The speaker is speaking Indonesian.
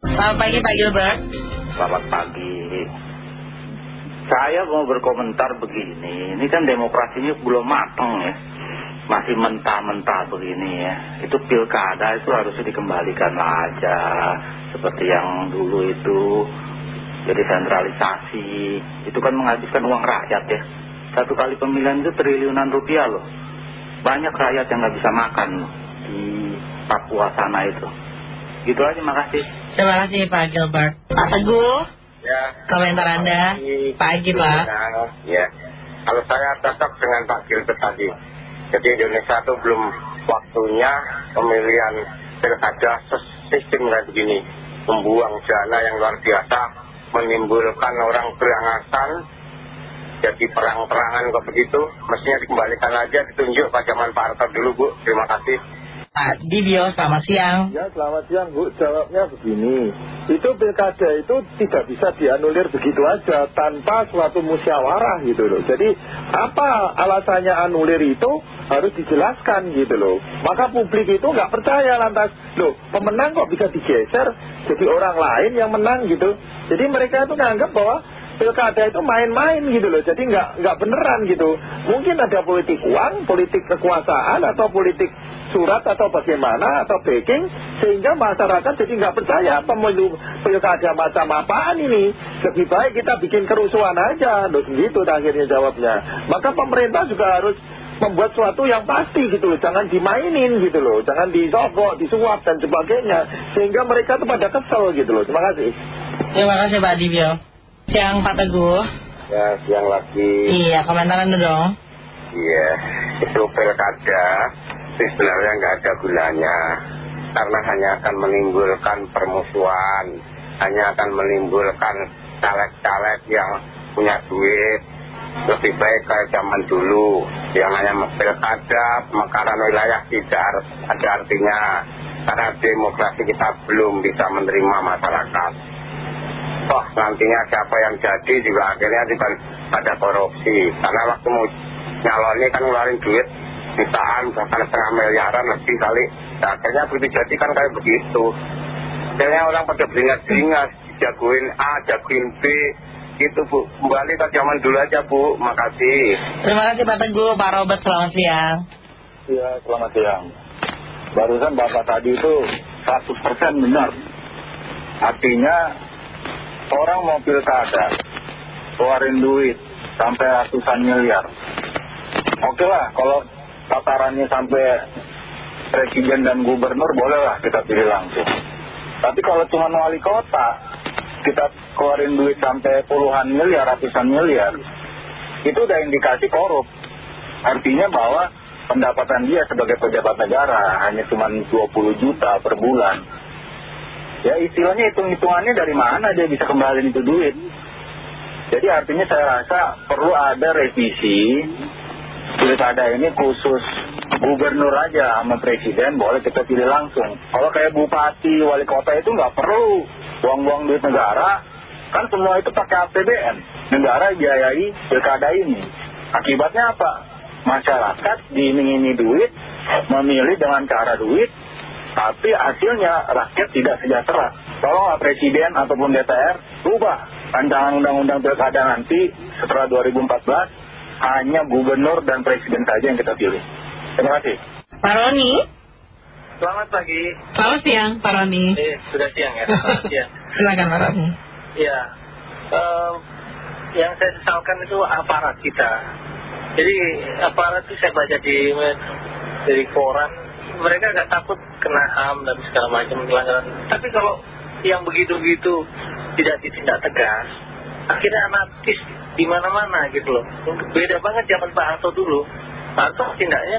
Selamat pagi Pak Gilbert. Selamat pagi. Saya mau berkomentar begini, ini kan demokrasinya belum matang ya. Masih mentah-mentah begini ya. Itu pilkada itu harusnya dikembalikan aja. Seperti yang dulu itu jadi sentralisasi. Itu kan menghabiskan uang rakyat ya. Satu kali pemilihan itu triliunan rupiah loh. Banyak rakyat yang nggak bisa makan di Papua sana itu. Gitu aja makasih. Terima kasih Pak Gilbert. Pak Teguh, Ya. komentar Anda. Pagi Pak. Ya. Kalau saya cocok dengan Pak Gilbert tadi. Jadi Indonesia itu belum waktunya pemilihan pilkada sistem kayak begini. Membuang dana yang luar biasa, menimbulkan orang berangasan, jadi perang-perangan kok begitu. Mestinya dikembalikan aja, ditunjuk Pak zaman Pak Harto dulu Bu. Terima kasih. Pak Dibio, selamat siang. Ya selamat siang Bu, jawabnya begini Itu pilkada itu tidak bisa dianulir begitu aja Tanpa suatu musyawarah gitu loh. Jadi apa alasannya anulir itu? Harus dijelaskan gitu loh. Maka publik itu nggak percaya lantas. Loh pemenang kok bisa digeser? Jadi orang lain yang menang gitu. Jadi mereka itu nganggap bahwa pilkada itu main-main gitu loh. Jadi nggak nggak beneran gitu. Mungkin ada politik uang, politik kekuasaan atau politik surat atau bagaimana atau backing sehingga masyarakat jadi nggak percaya pemilu pilkada macam apaan ini? Lebih baik kita bikin kerusuhan aja. Loh gitu akhirnya jawabnya. Maka pemerintah juga harus membuat sesuatu yang pasti gitu loh. Jangan dimainin gitu loh. Jangan disogok, disuap dan sebagainya. Sehingga mereka tuh pada kesel gitu loh. Terima kasih. Terima kasih Pak Dibio. Siang Pak Teguh. Ya, siang lagi. Iya, komentar Anda dong. Iya, itu pilkada. Sebenarnya nggak ada gunanya karena hanya akan menimbulkan permusuhan, hanya akan menimbulkan caleg-caleg yang punya duit. Lebih baik kayak zaman dulu yang hanya pilkada, pemekaran wilayah tidak ada artinya karena demokrasi kita belum bisa menerima masyarakat. Toh nantinya siapa yang jadi juga akhirnya juga ada korupsi karena waktu nyalonnya kan ngeluarin duit jutaan bahkan setengah miliaran lebih kali akhirnya begitu jadi kan kayak begitu. Akhirnya orang pada beringat-beringat jagoin A, jagoin B. Gitu Bu, kembali ke zaman dulu aja Bu, makasih. Terima kasih Pak Teguh. Pak Robert, selamat siang. Iya selamat siang. Barusan Bapak tadi itu 100% benar. Artinya Orang mau pilkada Keluarin duit Sampai ratusan miliar. Oke lah kalau tatarannya sampai Presiden dan gubernur Bolehlah kita pilih langsung Tapi kalau cuma wali kota Kita keluarin duit sampai puluhan miliar Ratusan miliar Itu udah indikasi korup Artinya bahwa pendapatan dia sebagai pejabat negara hanya cuma 20 juta per bulan. Ya istilahnya hitung-hitungannya dari mana dia bisa kembali itu duit. Jadi artinya saya rasa perlu ada revisi pilkada ini khusus gubernur aja sama presiden boleh kita pilih langsung. Kalau kayak bupati, wali kota itu nggak perlu buang-buang duit negara. Kan semua itu pakai APBN. Negara biayai pilkada ini. Akibatnya apa? masyarakat diiming-imingi duit, memilih dengan cara duit, tapi hasilnya rakyat tidak sejahtera. Tolonglah Presiden ataupun DPR rubah rancangan undang-undang pilkada nanti setelah 2014 hanya gubernur dan presiden saja yang kita pilih. Terima kasih. Pak Roni. Selamat pagi. Selamat siang Pak Roni. Eh, sudah siang ya. Selamat siang. Silakan Pak Roni. Ya, eh, yang saya sesalkan itu aparat kita. Jadi aparat itu saya baca di dari koran, mereka nggak takut kena HAM dan segala macam pelanggaran. Tapi kalau yang begitu-begitu tidak ditindak tegas, akhirnya anarkis di mana-mana gitu loh. Beda banget zaman Pak Harto dulu. Harto tindaknya